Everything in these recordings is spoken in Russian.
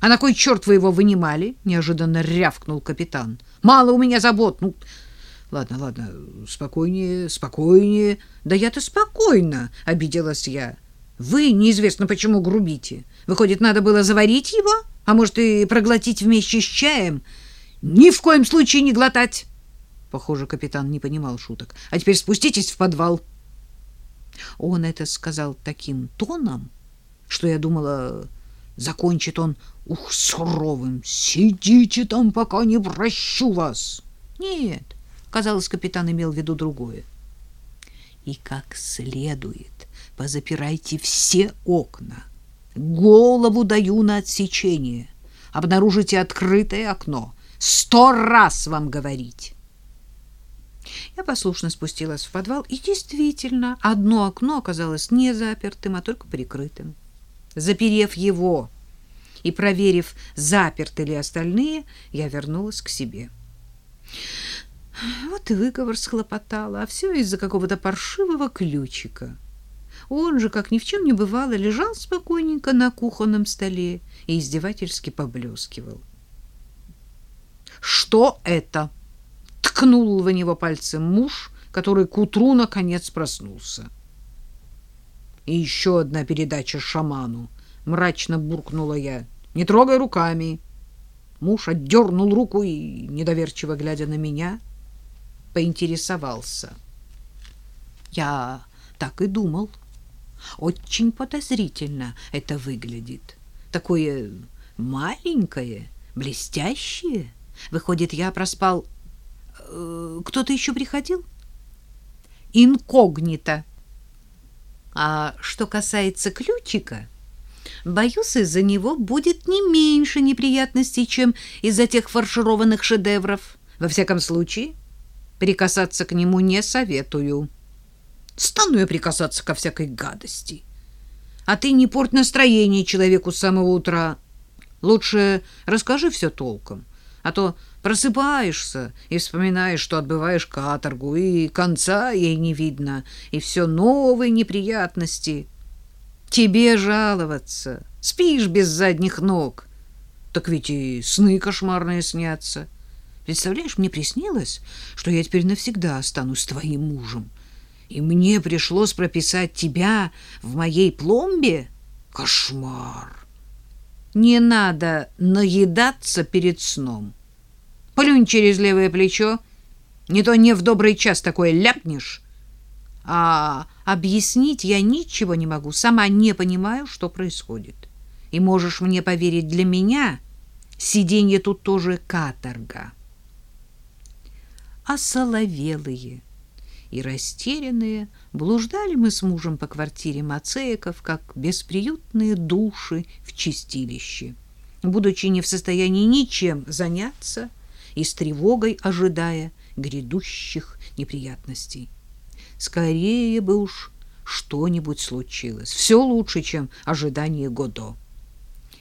А на кой черт вы его вынимали? Неожиданно рявкнул капитан. Мало у меня забот. Ну, ладно, ладно, спокойнее, спокойнее. Да я-то спокойно, обиделась я. Вы неизвестно почему грубите. Выходит, надо было заварить его, а может и проглотить вместе с чаем. Ни в коем случае не глотать. Похоже, капитан не понимал шуток. А теперь спуститесь в подвал. Он это сказал таким тоном, что я думала, закончит он ух суровым. Сидите там, пока не прощу вас. Нет, казалось, капитан имел в виду другое. И как следует позапирайте все окна. Голову даю на отсечение. Обнаружите открытое окно. Сто раз вам говорить. Я послушно спустилась в подвал, и действительно, одно окно оказалось не запертым, а только прикрытым. Заперев его и проверив, заперты ли остальные, я вернулась к себе. Вот и выговор схлопотала, а все из-за какого-то паршивого ключика. Он же, как ни в чем не бывало, лежал спокойненько на кухонном столе и издевательски поблескивал. «Что это?» — ткнул в него пальцем муж, который к утру наконец проснулся. «И еще одна передача шаману», — мрачно буркнула я. «Не трогай руками». Муж отдернул руку и, недоверчиво глядя на меня, поинтересовался. «Я так и думал». Очень подозрительно это выглядит. Такое маленькое, блестящее. Выходит, я проспал... Э, кто-то еще приходил? Инкогнито. А что касается ключика, боюсь, из-за него будет не меньше неприятностей, чем из-за тех фаршированных шедевров. Во всяком случае, прикасаться к нему не советую. Стану я прикасаться ко всякой гадости. А ты не порт настроение человеку с самого утра. Лучше расскажи все толком, а то просыпаешься и вспоминаешь, что отбываешь каторгу, и конца ей не видно, и все новые неприятности. Тебе жаловаться, спишь без задних ног. Так ведь и сны кошмарные снятся. Представляешь, мне приснилось, что я теперь навсегда останусь твоим мужем и мне пришлось прописать тебя в моей пломбе? Кошмар! Не надо наедаться перед сном. Плюнь через левое плечо, не то не в добрый час такое ляпнешь. А объяснить я ничего не могу, сама не понимаю, что происходит. И можешь мне поверить, для меня сиденье тут тоже каторга. А соловелые и растерянные блуждали мы с мужем по квартире Мацееков, как бесприютные души в чистилище, будучи не в состоянии ничем заняться и с тревогой ожидая грядущих неприятностей. Скорее бы уж что-нибудь случилось. Все лучше, чем ожидание Годо.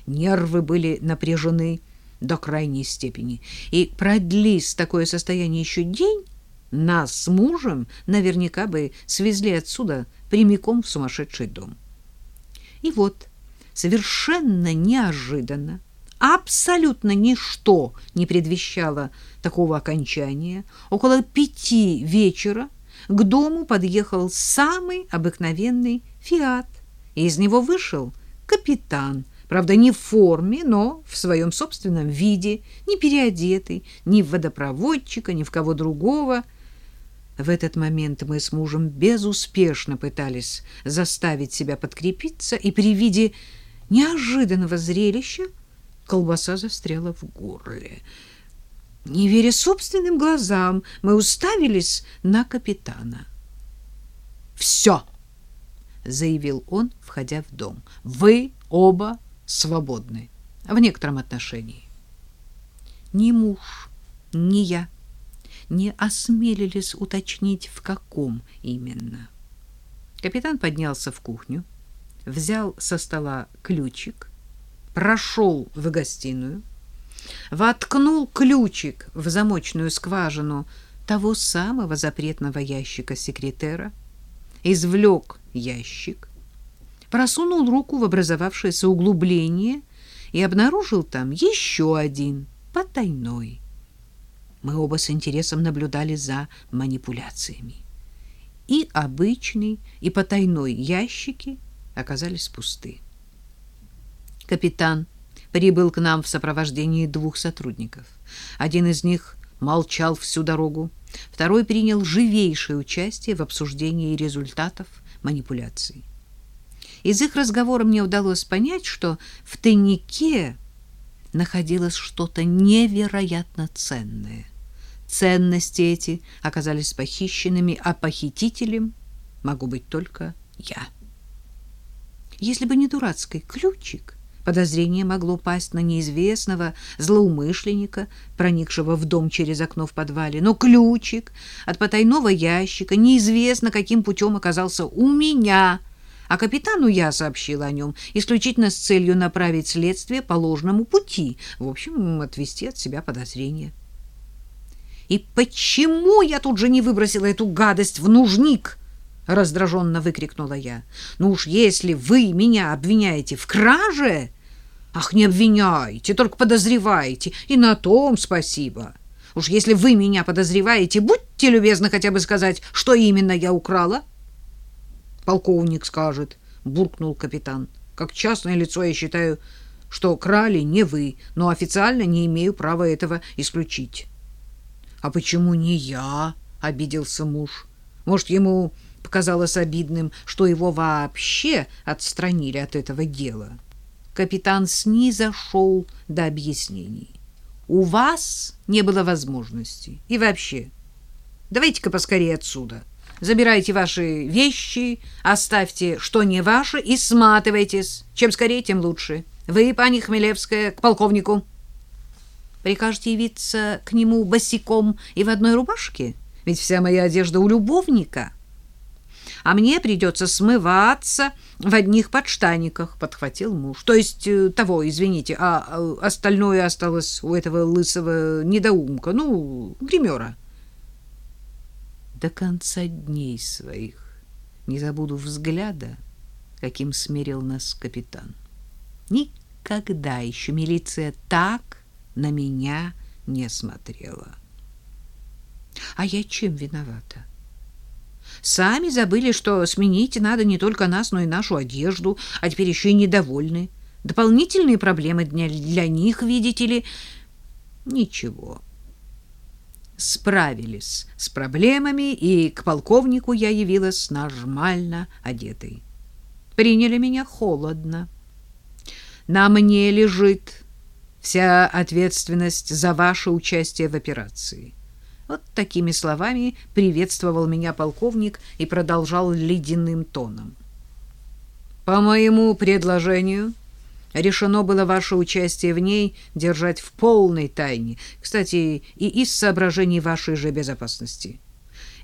Нервы были напряжены до крайней степени, и продлись такое состояние еще день, нас с мужем наверняка бы свезли отсюда прямиком в сумасшедший дом. И вот, совершенно неожиданно, абсолютно ничто не предвещало такого окончания, около пяти вечера к дому подъехал самый обыкновенный «Фиат», и из него вышел капитан, правда, не в форме, но в своем собственном виде, не переодетый ни в водопроводчика, ни в кого другого – в этот момент мы с мужем безуспешно пытались заставить себя подкрепиться, и при виде неожиданного зрелища колбаса застряла в горле. Не веря собственным глазам, мы уставились на капитана. «Все!» — заявил он, входя в дом. «Вы оба свободны в некотором отношении». Ни муж, ни я не осмелились уточнить, в каком именно. Капитан поднялся в кухню, взял со стола ключик, прошел в гостиную, воткнул ключик в замочную скважину того самого запретного ящика секретера, извлек ящик, просунул руку в образовавшееся углубление и обнаружил там еще один, потайной. Мы оба с интересом наблюдали за манипуляциями. И обычный, и потайной ящики оказались пусты. Капитан прибыл к нам в сопровождении двух сотрудников. Один из них молчал всю дорогу, второй принял живейшее участие в обсуждении результатов манипуляций. Из их разговора мне удалось понять, что в тайнике находилось что-то невероятно ценное. Ценности эти оказались похищенными, а похитителем могу быть только я. Если бы не дурацкий ключик, подозрение могло пасть на неизвестного злоумышленника, проникшего в дом через окно в подвале. Но ключик от потайного ящика неизвестно каким путем оказался у меня — а капитану я сообщила о нем исключительно с целью направить следствие по ложному пути, в общем, отвести от себя подозрения. «И почему я тут же не выбросила эту гадость в нужник?» — раздраженно выкрикнула я. «Ну уж если вы меня обвиняете в краже...» «Ах, не обвиняйте, только подозреваете, и на том спасибо. Уж если вы меня подозреваете, будьте любезны хотя бы сказать, что именно я украла» полковник скажет, буркнул капитан. Как частное лицо я считаю, что крали не вы, но официально не имею права этого исключить. А почему не я? обиделся муж. Может, ему показалось обидным, что его вообще отстранили от этого дела. Капитан снизошел до объяснений. У вас не было возможности. И вообще, давайте-ка поскорее отсюда. Забирайте ваши вещи, оставьте, что не ваше, и сматывайтесь. Чем скорее, тем лучше. Вы, пани Хмелевская, к полковнику. Прикажете явиться к нему босиком и в одной рубашке? Ведь вся моя одежда у любовника. А мне придется смываться в одних подштаниках, подхватил муж. То есть э, того, извините, а э, остальное осталось у этого лысого недоумка, ну, гримера до конца дней своих не забуду взгляда, каким смерил нас капитан. Никогда еще милиция так на меня не смотрела. А я чем виновата? Сами забыли, что сменить надо не только нас, но и нашу одежду, а теперь еще и недовольны. Дополнительные проблемы дня для них, видите ли. Ничего справились с проблемами, и к полковнику я явилась нормально одетой. Приняли меня холодно. На мне лежит вся ответственность за ваше участие в операции. Вот такими словами приветствовал меня полковник и продолжал ледяным тоном. По моему предложению Решено было ваше участие в ней держать в полной тайне, кстати, и из соображений вашей же безопасности.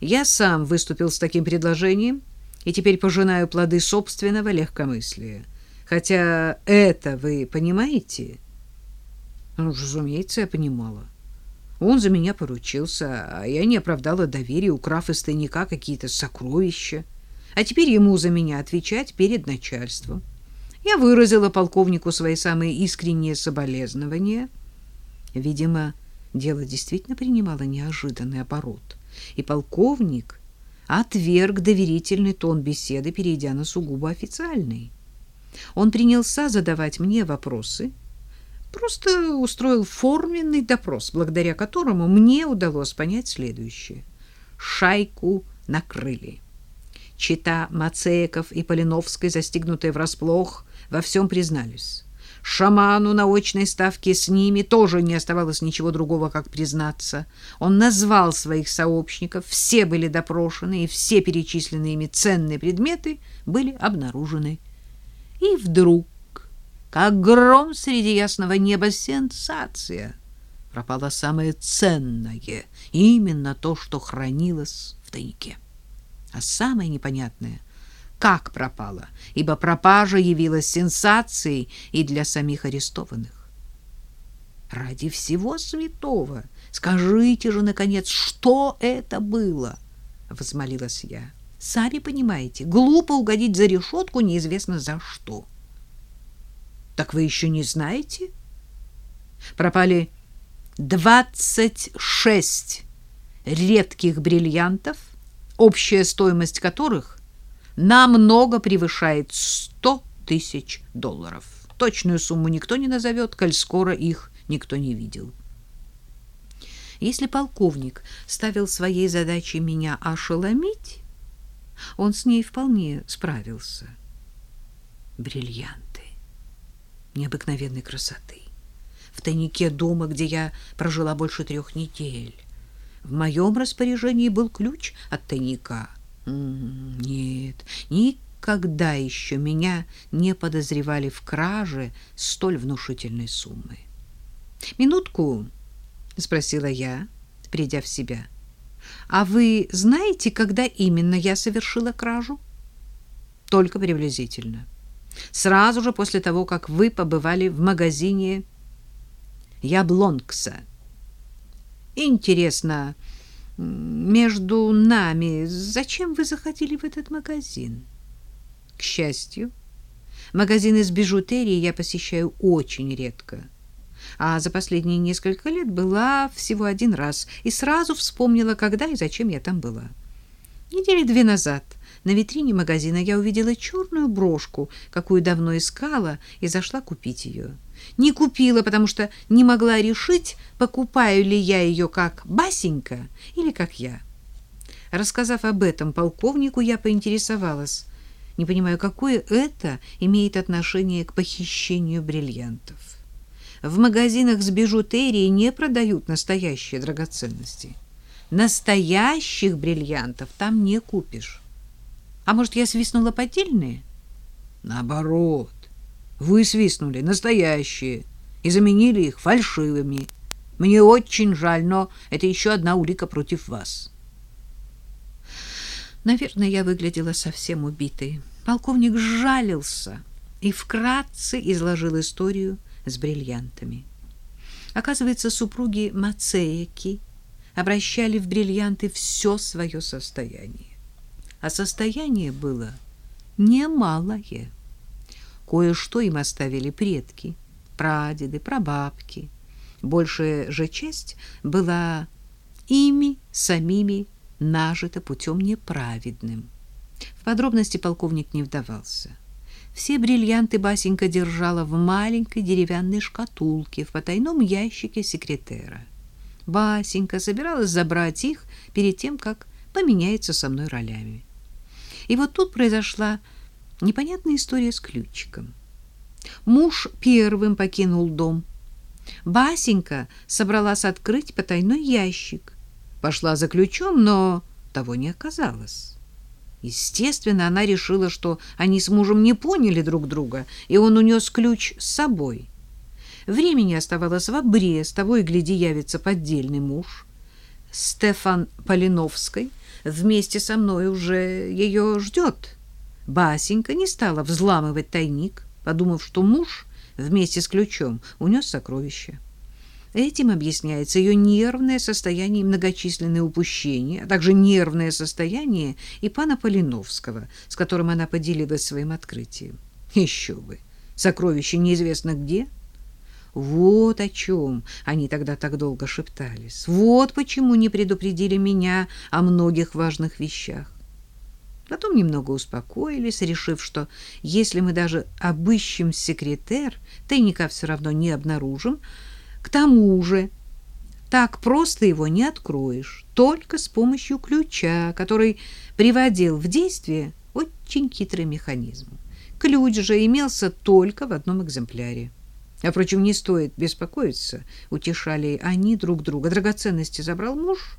Я сам выступил с таким предложением и теперь пожинаю плоды собственного легкомыслия. Хотя это вы понимаете? Ну, разумеется, я понимала. Он за меня поручился, а я не оправдала доверия, украв из тайника какие-то сокровища. А теперь ему за меня отвечать перед начальством. Я выразила полковнику свои самые искренние соболезнования. Видимо, дело действительно принимало неожиданный оборот, и полковник отверг доверительный тон беседы, перейдя на сугубо официальный. Он принялся задавать мне вопросы, просто устроил форменный допрос, благодаря которому мне удалось понять следующее. Шайку накрыли. Чита Мацееков и Полиновской, застигнутые врасплох, во всем признались. Шаману на очной ставке с ними тоже не оставалось ничего другого, как признаться. Он назвал своих сообщников, все были допрошены, и все перечисленные ими ценные предметы были обнаружены. И вдруг, как гром среди ясного неба, сенсация! Пропало самое ценное, именно то, что хранилось в тайнике. А самое непонятное как пропала, ибо пропажа явилась сенсацией и для самих арестованных. Ради всего святого, скажите же наконец, что это было, возмолилась я. Сами понимаете, глупо угодить за решетку неизвестно за что. Так вы еще не знаете? Пропали 26 редких бриллиантов, общая стоимость которых намного превышает 100 тысяч долларов. Точную сумму никто не назовет, коль скоро их никто не видел. Если полковник ставил своей задачей меня ошеломить, он с ней вполне справился. Бриллианты необыкновенной красоты. В тайнике дома, где я прожила больше трех недель. В моем распоряжении был ключ от тайника. Нет, никогда еще меня не подозревали в краже столь внушительной суммы. «Минутку», — спросила я, придя в себя. «А вы знаете, когда именно я совершила кражу?» «Только приблизительно. Сразу же после того, как вы побывали в магазине Яблонкса». «Интересно, между нами, зачем вы заходили в этот магазин? К счастью, магазины с бижутерией я посещаю очень редко. А за последние несколько лет была всего один раз и сразу вспомнила, когда и зачем я там была. Недели две назад на витрине магазина я увидела черную брошку, какую давно искала, и зашла купить ее. Не купила, потому что не могла решить, покупаю ли я ее как Басенька или как я. Рассказав об этом полковнику, я поинтересовалась, не понимаю, какое это имеет отношение к похищению бриллиантов. В магазинах с бижутерией не продают настоящие драгоценности. Настоящих бриллиантов там не купишь. А может, я свистнула поддельные? Наоборот. Вы свистнули настоящие и заменили их фальшивыми. Мне очень жаль, но это еще одна улика против вас. Наверное, я выглядела совсем убитой. Полковник жалился и вкратце изложил историю с бриллиантами. Оказывается, супруги Мацеяки обращали в бриллианты все свое состояние. А состояние было немалое. Кое-что им оставили предки, прадеды, прабабки. Большая же часть была ими самими нажита путем неправедным. В подробности полковник не вдавался. Все бриллианты Басенька держала в маленькой деревянной шкатулке в потайном ящике секретера. Басенька собиралась забрать их перед тем, как поменяется со мной ролями. И вот тут произошла непонятная история с ключиком. Муж первым покинул дом. Басенька собралась открыть потайной ящик. Пошла за ключом, но того не оказалось. Естественно, она решила, что они с мужем не поняли друг друга, и он унес ключ с собой. Времени оставалось в обрез, того и гляди явится поддельный муж. Стефан Полиновской вместе со мной уже ее ждет. Басенька не стала взламывать тайник, подумав, что муж вместе с ключом унес сокровища. Этим объясняется ее нервное состояние и многочисленные упущения, а также нервное состояние и пана Полиновского, с которым она поделилась своим открытием. Еще бы! Сокровище неизвестно где. Вот о чем они тогда так долго шептались. Вот почему не предупредили меня о многих важных вещах. Потом немного успокоились, решив, что если мы даже обыщем секретер, тайника все равно не обнаружим. К тому же так просто его не откроешь, только с помощью ключа, который приводил в действие очень хитрый механизм. Ключ же имелся только в одном экземпляре. А, впрочем, не стоит беспокоиться, утешали они друг друга. Драгоценности забрал муж,